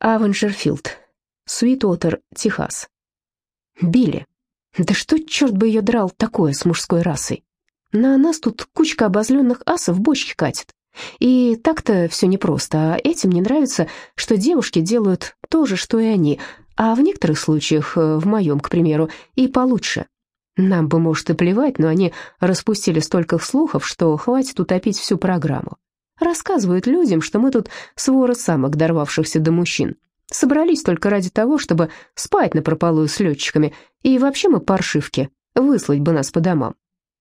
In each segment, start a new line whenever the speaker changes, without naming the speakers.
Авенджерфилд, Суитотер, Техас. Билли. Да что, черт бы ее драл, такое с мужской расой? На нас тут кучка обозленных асов бочки катит. И так-то все непросто, а этим не нравится, что девушки делают то же, что и они, а в некоторых случаях, э, в моем, к примеру, и получше. Нам бы, может, и плевать, но они распустили столько слухов, что хватит утопить всю программу. Рассказывают людям, что мы тут свора самок, дорвавшихся до мужчин. Собрались только ради того, чтобы спать на напропалую с летчиками, и вообще мы паршивки, выслать бы нас по домам.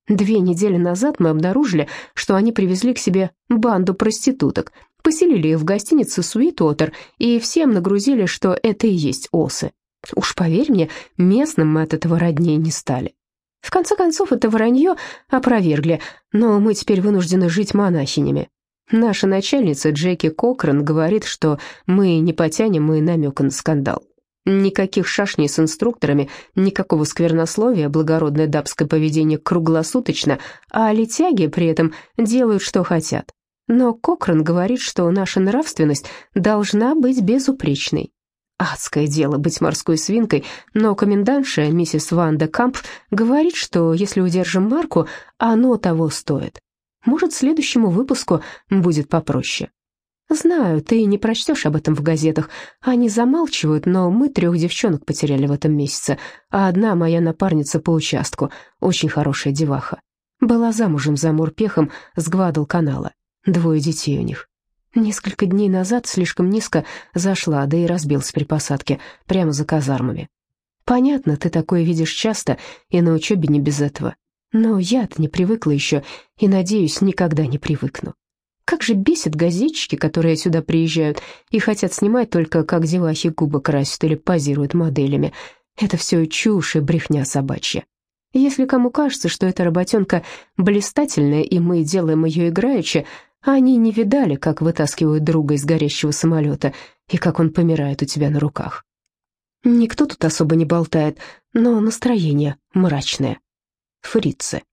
Две недели назад мы обнаружили, что они привезли к себе банду проституток, поселили их в гостинице «Суитотер» и всем нагрузили, что это и есть осы. Уж поверь мне, местным мы от этого роднее не стали. В конце концов, это вранье опровергли, но мы теперь вынуждены жить монахинями. Наша начальница Джеки Кокран говорит, что мы не потянем и намека на скандал. Никаких шашней с инструкторами, никакого сквернословия, благородное дабское поведение круглосуточно, а летяги при этом делают, что хотят. Но Кокран говорит, что наша нравственность должна быть безупречной. Адское дело быть морской свинкой, но комендантша, миссис Ванда Камп, говорит, что если удержим марку, оно того стоит. Может, следующему выпуску будет попроще. Знаю, ты не прочтешь об этом в газетах. Они замалчивают, но мы трех девчонок потеряли в этом месяце, а одна моя напарница по участку, очень хорошая деваха. Была замужем за морпехом с Гвадалканала. Двое детей у них. Несколько дней назад слишком низко зашла, да и разбилась при посадке, прямо за казармами. Понятно, ты такое видишь часто, и на учебе не без этого. Но я-то не привыкла еще и, надеюсь, никогда не привыкну. Как же бесит газетчики, которые сюда приезжают и хотят снимать только, как девахи губы красят или позируют моделями. Это все чушь и брехня собачья. Если кому кажется, что эта работенка блистательная, и мы делаем ее играючи, они не видали, как вытаскивают друга из горящего самолета и как он помирает у тебя на руках. Никто тут особо не болтает, но настроение мрачное. Фрицы.